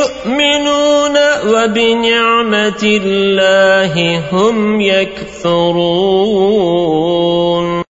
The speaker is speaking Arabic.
يؤمنون وبنعمة الله هم يكفرون.